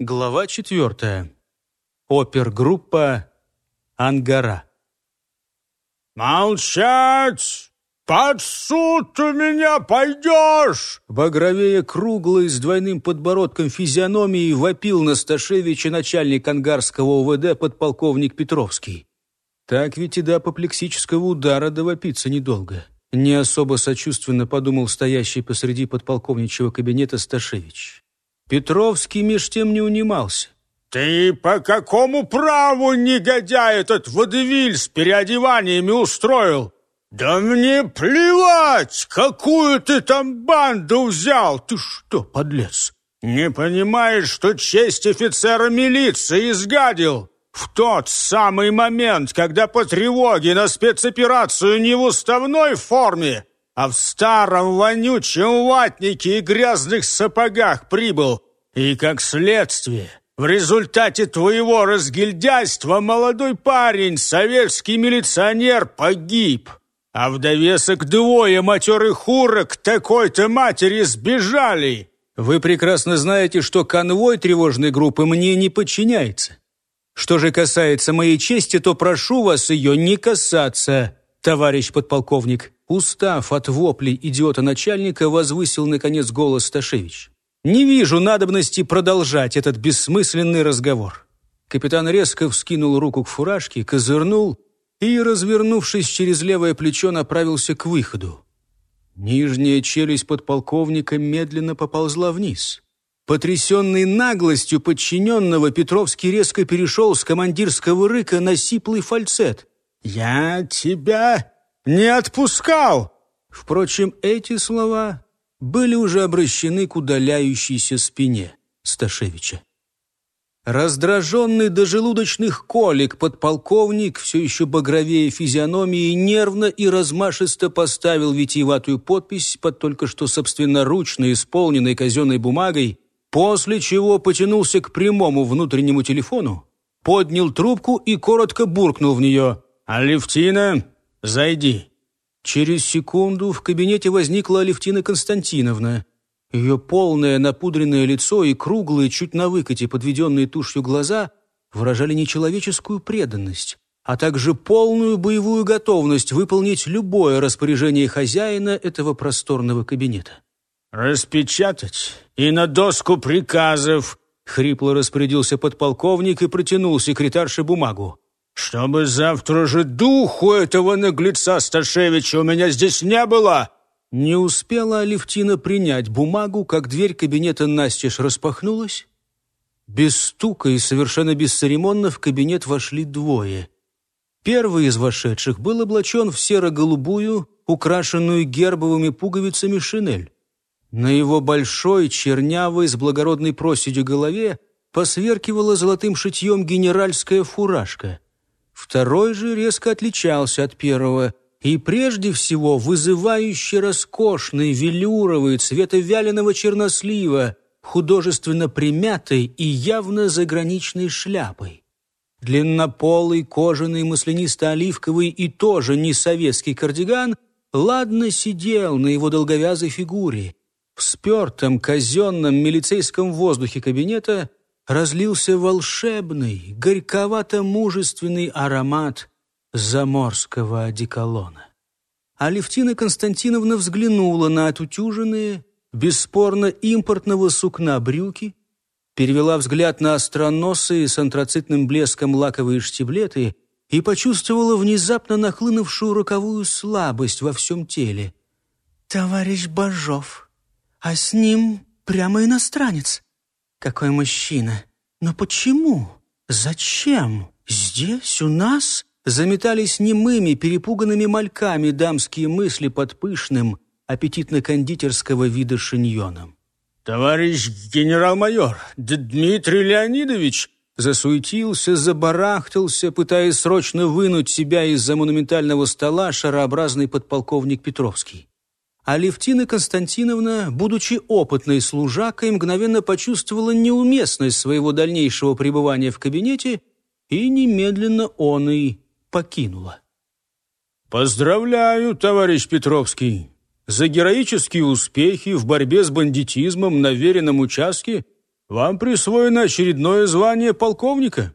Глава четвертая. Опергруппа «Ангара». «Молчать! Под суд у меня пойдешь!» Багровее круглый с двойным подбородком физиономии вопил на Сташевича начальник ангарского УВД подполковник Петровский. Так ведь и до апоплексического удара довопиться недолго. Не особо сочувственно подумал стоящий посреди подполковничьего кабинета Сташевич. Петровский меж тем не унимался. «Ты по какому праву, негодяй, этот водевиль с переодеваниями устроил? Да мне плевать, какую ты там банду взял! Ты что, подлец, не понимаешь, что честь офицера милиции изгадил?» В тот самый момент, когда по тревоге на спецоперацию не в уставной форме, а в старом вонючем ватнике и грязных сапогах прибыл. И, как следствие, в результате твоего разгильдяйства молодой парень, советский милиционер, погиб. А в довесок двое матерых урок такой-то матери сбежали. Вы прекрасно знаете, что конвой тревожной группы мне не подчиняется. Что же касается моей чести, то прошу вас ее не касаться, товарищ подполковник. Устав от воплей идиота-начальника, возвысил, наконец, голос Сташевич. «Не вижу надобности продолжать этот бессмысленный разговор». Капитан резко вскинул руку к фуражке, козырнул и, развернувшись через левое плечо, направился к выходу. Нижняя челюсть подполковника медленно поползла вниз. Потрясенный наглостью подчиненного, Петровский резко перешел с командирского рыка на сиплый фальцет. «Я тебя не отпускал!» Впрочем, эти слова были уже обращены к удаляющейся спине Сташевича. Раздраженный до желудочных колик подполковник, все еще багровее физиономии, нервно и размашисто поставил витиеватую подпись под только что собственноручно исполненной казенной бумагой, после чего потянулся к прямому внутреннему телефону, поднял трубку и коротко буркнул в нее «Алевтина, зайди». Через секунду в кабинете возникла Алевтина Константиновна. Ее полное напудренное лицо и круглые, чуть на выкате подведенные тушью глаза выражали нечеловеческую преданность, а также полную боевую готовность выполнить любое распоряжение хозяина этого просторного кабинета. «Распечатать и на доску приказов», — хрипло распорядился подполковник и протянул секретарше бумагу. «Чтобы завтра же духу этого наглеца Сташевича у меня здесь не было!» Не успела Алевтина принять бумагу, как дверь кабинета настежь распахнулась. Без стука и совершенно бесцеремонно в кабинет вошли двое. Первый из вошедших был облачен в серо-голубую, украшенную гербовыми пуговицами шинель. На его большой, чернявой, с благородной проседью голове посверкивала золотым шитьем генеральская фуражка. Второй же резко отличался от первого и прежде всего вызывающе роскошный, велюровый, цвета вяленого чернослива, художественно примятой и явно заграничной шляпой. Длиннополый, кожаный, маслянисто-оливковый и тоже не советский кардиган ладно сидел на его долговязой фигуре. В спертом казенном милицейском воздухе кабинета разлился волшебный, горьковато-мужественный аромат заморского одеколона. Алевтина Константиновна взглянула на отутюженные, бесспорно импортного сукна брюки, перевела взгляд на остроносые с антрацитным блеском лаковые штиблеты и почувствовала внезапно нахлынувшую роковую слабость во всем теле. «Товарищ Бажов», а с ним прямо иностранец. Какой мужчина! Но почему? Зачем? Здесь, у нас?» Заметались немыми, перепуганными мальками дамские мысли под пышным, аппетитно-кондитерского вида шиньоном. «Товарищ генерал-майор, Дмитрий Леонидович!» Засуетился, забарахтался, пытаясь срочно вынуть себя из-за монументального стола шарообразный подполковник Петровский. А Левтина Константиновна, будучи опытной служакой, мгновенно почувствовала неуместность своего дальнейшего пребывания в кабинете и немедленно он и покинула. «Поздравляю, товарищ Петровский! За героические успехи в борьбе с бандитизмом на веренном участке вам присвоено очередное звание полковника.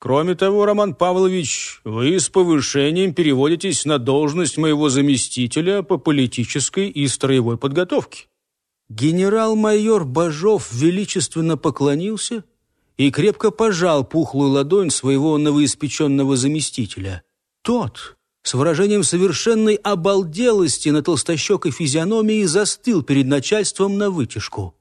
Кроме того, Роман Павлович, вы с повышением переводитесь на должность моего заместителя по политической и строевой подготовке». Генерал-майор Бажов величественно поклонился и крепко пожал пухлую ладонь своего новоиспеченного заместителя. Тот, с выражением совершенной обалделости на толстощекой физиономии, застыл перед начальством на вытяжку.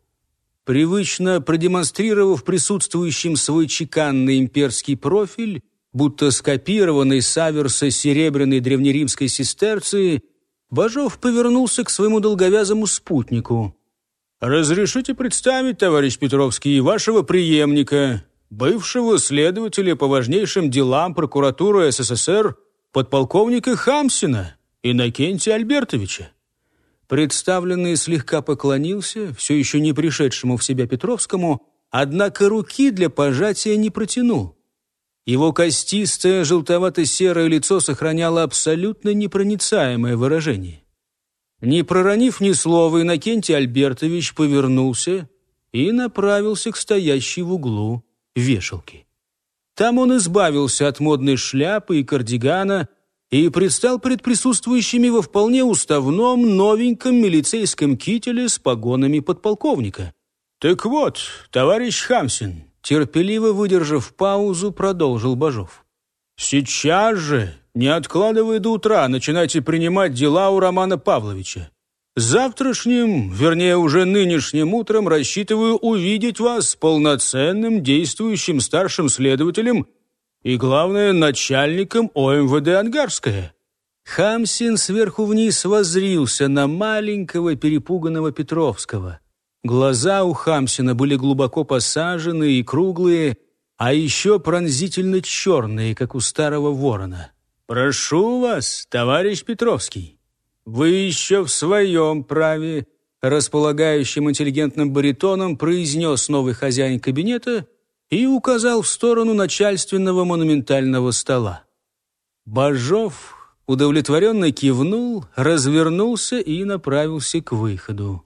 Привычно продемонстрировав присутствующим свой чеканный имперский профиль, будто скопированный с аверса серебряной древнеримской сестерции, Бажов повернулся к своему долговязому спутнику. «Разрешите представить, товарищ Петровский, вашего преемника, бывшего следователя по важнейшим делам прокуратуры СССР, подполковника Хамсина Иннокентия Альбертовича. Представленный слегка поклонился, все еще не пришедшему в себя Петровскому, однако руки для пожатия не протянул. Его костистое желтовато-серое лицо сохраняло абсолютно непроницаемое выражение. Не проронив ни слова, Иннокентий Альбертович повернулся и направился к стоящей в углу вешалке. Там он избавился от модной шляпы и кардигана, и предстал перед присутствующими во вполне уставном новеньком милицейском кителе с погонами подполковника. «Так вот, товарищ Хамсин», терпеливо выдержав паузу, продолжил Бажов. «Сейчас же, не откладывая до утра, начинайте принимать дела у Романа Павловича. Завтрашним, вернее уже нынешним утром, рассчитываю увидеть вас полноценным действующим старшим следователем и, главное, начальником ОМВД Ангарская. Хамсин сверху вниз возрился на маленького перепуганного Петровского. Глаза у Хамсина были глубоко посажены и круглые, а еще пронзительно черные, как у старого ворона. «Прошу вас, товарищ Петровский, вы еще в своем праве», располагающим интеллигентным баритоном произнес новый хозяин кабинета – и указал в сторону начальственного монументального стола. Бажов удовлетворенно кивнул, развернулся и направился к выходу.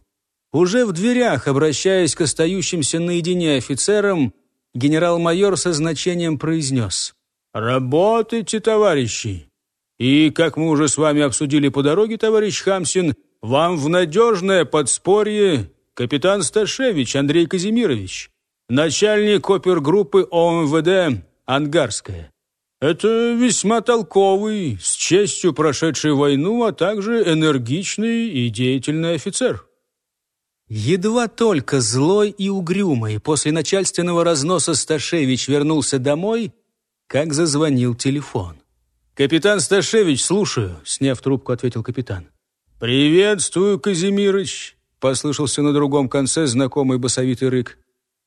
Уже в дверях, обращаясь к остающимся наедине офицерам, генерал-майор со значением произнес «Работайте, товарищи! И, как мы уже с вами обсудили по дороге, товарищ Хамсин, вам в надежное подспорье капитан Сташевич Андрей Казимирович начальник опергруппы ОМВД «Ангарская». Это весьма толковый, с честью прошедший войну, а также энергичный и деятельный офицер. Едва только злой и угрюмый после начальственного разноса Сташевич вернулся домой, как зазвонил телефон. «Капитан Сташевич, слушаю», — сняв трубку, ответил капитан. «Приветствую, Казимирыч», — послышался на другом конце знакомый басовитый рык.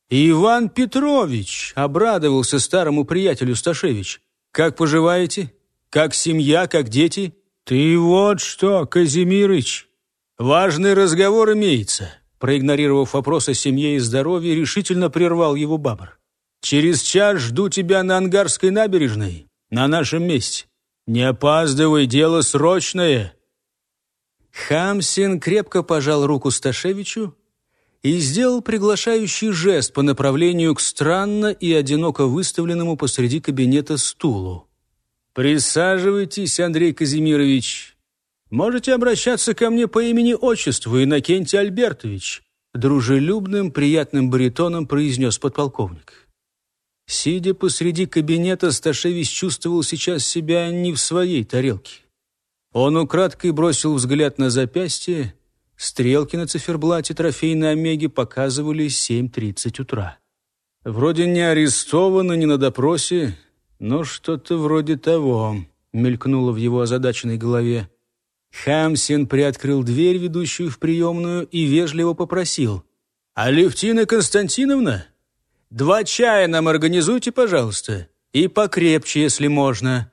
«Иван Петрович!» — обрадовался старому приятелю Сташевич. «Как поживаете? Как семья, как дети?» «Ты вот что, Казимирыч! Важный разговор имеется!» Проигнорировав вопрос о семье и здоровье, решительно прервал его Бабр. «Через час жду тебя на Ангарской набережной, на нашем месте. Не опаздывай, дело срочное!» Хамсин крепко пожал руку Сташевичу, и сделал приглашающий жест по направлению к странно и одиноко выставленному посреди кабинета стулу. «Присаживайтесь, Андрей Казимирович. Можете обращаться ко мне по имени-отчеству, Иннокентий Альбертович», дружелюбным, приятным баритоном произнес подполковник. Сидя посреди кабинета, Сташевич чувствовал сейчас себя не в своей тарелке. Он украдкой бросил взгляд на запястье, Стрелки на циферблате трофейной Омеги показывали 7.30 утра. Вроде не арестовано, не на допросе, но что-то вроде того, мелькнуло в его озадаченной голове. Хамсин приоткрыл дверь, ведущую в приемную, и вежливо попросил. «Алевтина Константиновна, два чая нам организуйте, пожалуйста, и покрепче, если можно».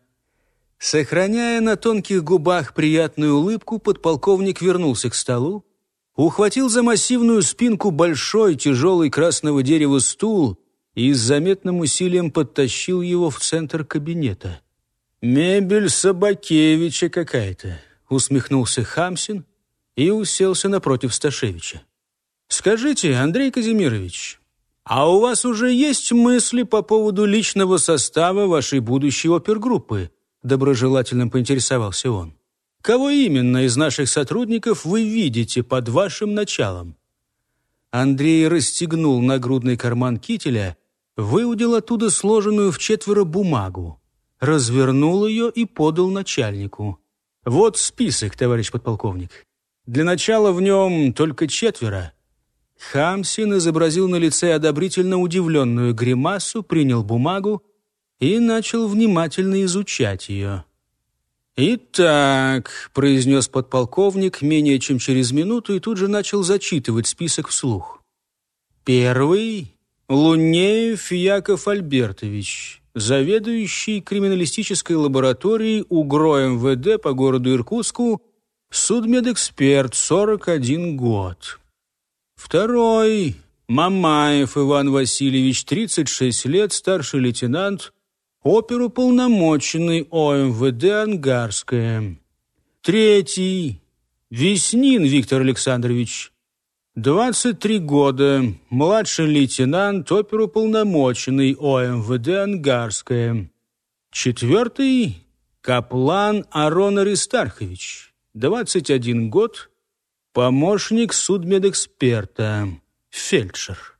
Сохраняя на тонких губах приятную улыбку, подполковник вернулся к столу, ухватил за массивную спинку большой тяжелый красного дерева стул и с заметным усилием подтащил его в центр кабинета. «Мебель Собакевича какая-то», — усмехнулся Хамсин и уселся напротив Сташевича. «Скажите, Андрей Казимирович, А у вас уже есть мысли по поводу личного состава вашей будущей опергруппы? Доброжелательно поинтересовался он. Кого именно из наших сотрудников вы видите под вашим началом? Андрей расстегнул нагрудный карман кителя, выудил оттуда сложенную в четверо бумагу, развернул ее и подал начальнику. «Вот список, товарищ подполковник. Для начала в нем только четверо». Хамсин изобразил на лице одобрительно удивленную гримасу, принял бумагу и начал внимательно изучать ее. «Итак», — произнес подполковник менее чем через минуту и тут же начал зачитывать список вслух. «Первый — Лунеев Яков Альбертович, заведующий криминалистической лабораторией УГРО МВД по городу Иркутску, судмедэксперт, 41 год. Второй — Мамаев Иван Васильевич, 36 лет, старший лейтенант, оперуполномоченный ОМВД «Ангарская». Третий – Веснин Виктор Александрович, 23 года, младший лейтенант, оперуполномоченный ОМВД «Ангарская». Четвертый – Каплан Арон Аристархович, 21 год, помощник судмедэксперта, фельдшер.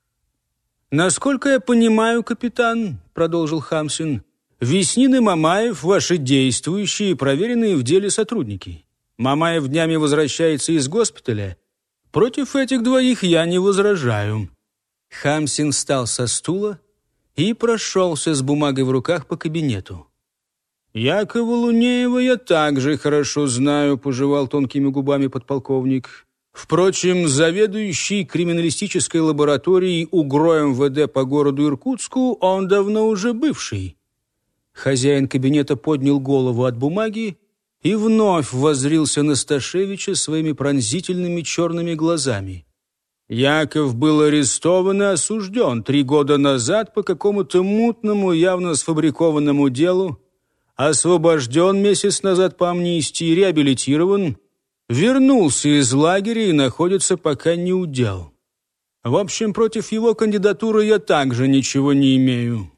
«Насколько я понимаю, капитан», — продолжил Хамсин, Веснин и Мамаев – ваши действующие и проверенные в деле сотрудники. Мамаев днями возвращается из госпиталя. Против этих двоих я не возражаю». Хамсин встал со стула и прошелся с бумагой в руках по кабинету. «Якова Лунеева я также хорошо знаю», — пожевал тонкими губами подполковник. «Впрочем, заведующий криминалистической лабораторией УГРО МВД по городу Иркутску он давно уже бывший». Хозяин кабинета поднял голову от бумаги и вновь воззрился на Сташевича своими пронзительными черными глазами. Яков был арестован и осужден три года назад по какому-то мутному, явно сфабрикованному делу, освобожден месяц назад по амнистии, реабилитирован, вернулся из лагеря и находится пока не удел. В общем, против его кандидатуры я также ничего не имею.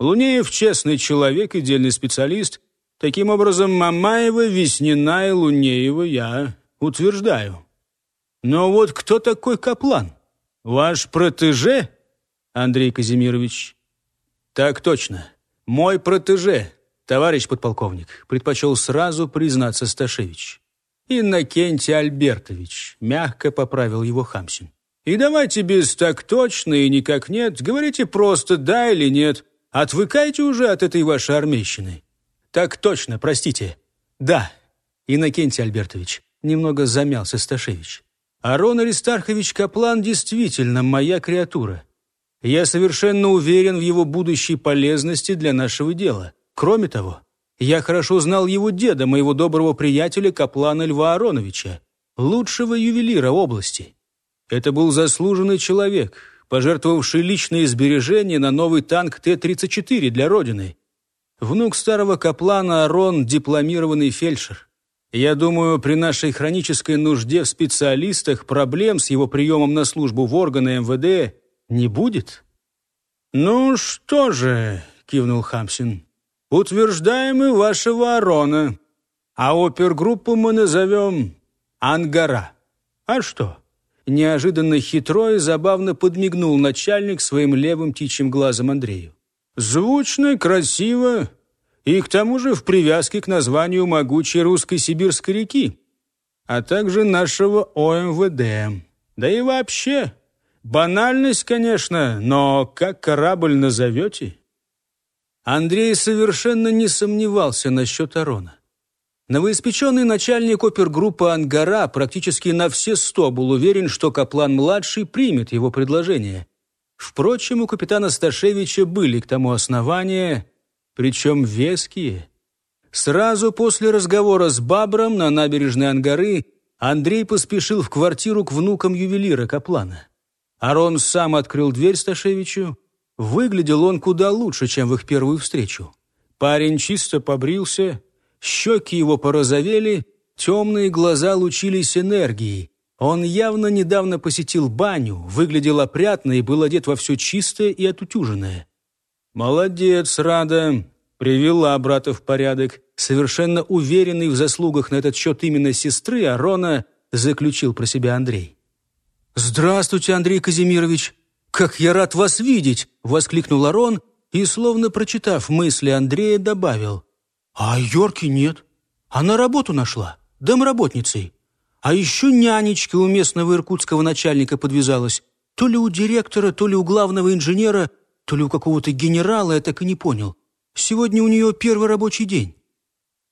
Лунеев честный человек и дельный специалист. Таким образом, Мамаева, Веснина и Лунеева я утверждаю. Но вот кто такой Каплан? Ваш протеже, Андрей Казимирович? Так точно. Мой протеже, товарищ подполковник, предпочел сразу признаться Сташевич. Иннокентий Альбертович, мягко поправил его Хамсин. И давайте без «так точно» и «никак нет», говорите просто «да» или «нет». Отвыкайте уже от этой вашей армейщины. Так точно, простите. Да, Иннокентий Альбертович. Немного замялся Сташевич. Арон Аристархович Каплан действительно моя креатура. Я совершенно уверен в его будущей полезности для нашего дела. Кроме того, я хорошо знал его деда, моего доброго приятеля Каплана Льва Ароновича, лучшего ювелира области. Это был заслуженный человек, пожертвовавший личные сбережения на новый танк Т-34 для Родины. Внук старого каплана Арон – дипломированный фельдшер. Я думаю, при нашей хронической нужде в специалистах проблем с его приемом на службу в органы МВД не будет. «Ну что же», – кивнул Хамсин, – «утверждаем и вашего Арона, а опергруппу мы назовем «Ангара». А что?» Неожиданно хитро и забавно подмигнул начальник своим левым птичьим глазом Андрею. «Звучно, красиво и к тому же в привязке к названию могучей русской сибирской реки, а также нашего ОМВД. Да и вообще, банальность, конечно, но как корабль назовете?» Андрей совершенно не сомневался насчет Арона. Новоиспеченный начальник опергруппы «Ангара» практически на все сто был уверен, что Каплан-младший примет его предложение. Впрочем, у капитана Сташевича были к тому основания, причем веские. Сразу после разговора с Бабром на набережной Ангары Андрей поспешил в квартиру к внукам ювелира Каплана. Арон сам открыл дверь Сташевичу. Выглядел он куда лучше, чем в их первую встречу. Парень чисто побрился, Щеки его порозовели, темные глаза лучились энергией. Он явно недавно посетил баню, выглядел опрятно и был одет во все чистое и отутюженное. «Молодец, Рада!» Привела брата в порядок. Совершенно уверенный в заслугах на этот счет именно сестры Арона заключил про себя Андрей. «Здравствуйте, Андрей Казимирович! Как я рад вас видеть!» — воскликнул Арон и, словно прочитав мысли Андрея, добавил. «А Йорки нет. Она работу нашла, домработницей. А еще нянечка у местного иркутского начальника подвязалась. То ли у директора, то ли у главного инженера, то ли у какого-то генерала, я так и не понял. Сегодня у нее первый рабочий день».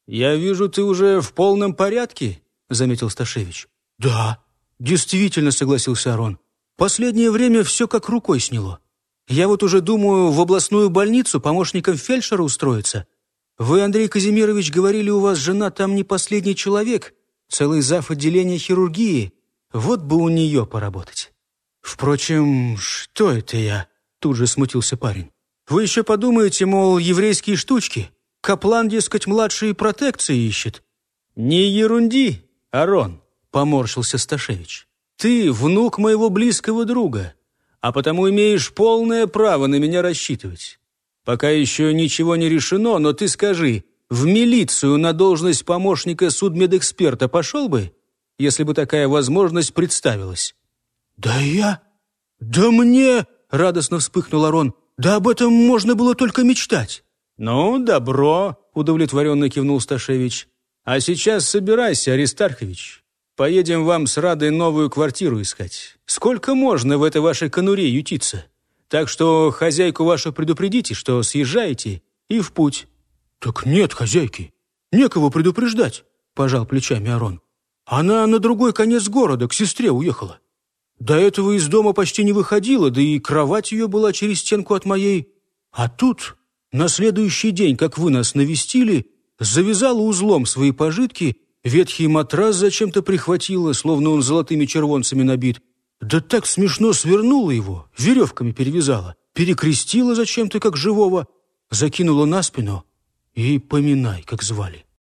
«Я вижу, ты уже в полном порядке», — заметил Сташевич. «Да, действительно», — согласился Арон. «Последнее время все как рукой сняло. Я вот уже думаю в областную больницу помощником фельдшера устроиться. Вы, Андрей Казимирович, говорили, у вас жена там не последний человек, целый зав. отделения хирургии. Вот бы у нее поработать». «Впрочем, что это я?» — тут же смутился парень. Вы еще подумаете, мол, еврейские штучки. Каплан, дескать, младшие протекции ищет». «Не ерунди, Арон», — поморщился Сташевич. «Ты внук моего близкого друга, а потому имеешь полное право на меня рассчитывать. Пока еще ничего не решено, но ты скажи, в милицию на должность помощника судмедэксперта пошел бы, если бы такая возможность представилась?» «Да я... Да мне...» — радостно вспыхнул Арон. Да об этом можно было только мечтать. Ну, добро, удовлетворенно кивнул Сташевич. А сейчас собирайся, Аристархович. Поедем вам с Радой новую квартиру искать. Сколько можно в этой вашей конуре ютиться? Так что хозяйку вашу предупредите, что съезжаете, и в путь». «Так нет хозяйки. Некого предупреждать», — пожал плечами Арон. «Она на другой конец города, к сестре уехала. До этого из дома почти не выходила, да и кровать ее была через стенку от моей. А тут, на следующий день, как вы нас навестили, завязала узлом свои пожитки, ветхий матрас зачем-то прихватила, словно он золотыми червонцами набит. Да так смешно свернула его, веревками перевязала, перекрестила зачем-то, как живого, закинула на спину и поминай, как звали.